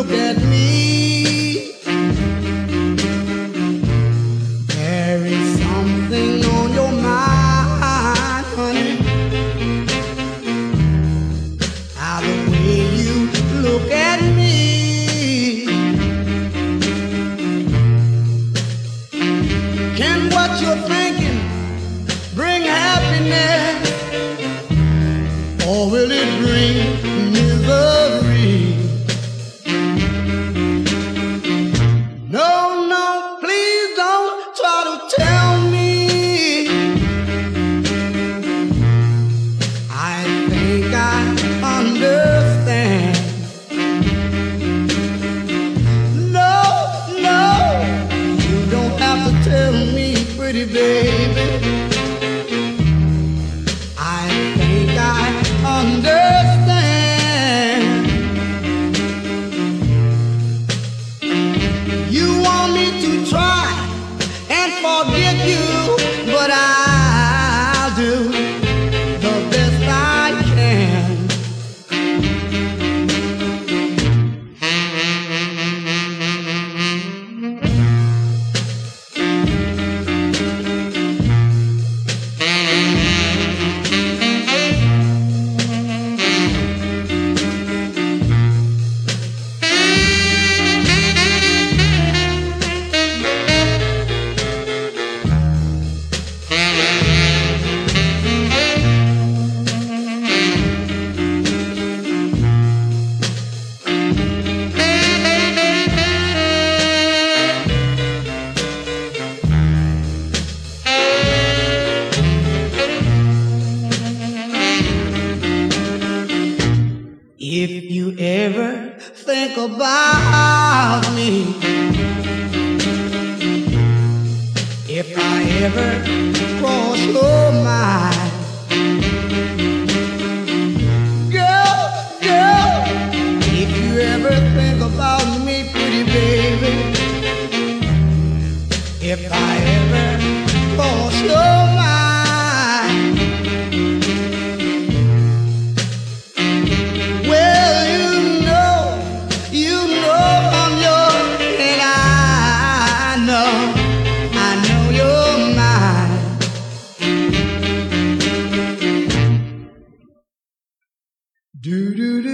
look at me. There is something on your mind, honey. How the way you look at me. Can what you think? baby. about me if I ever Do do do.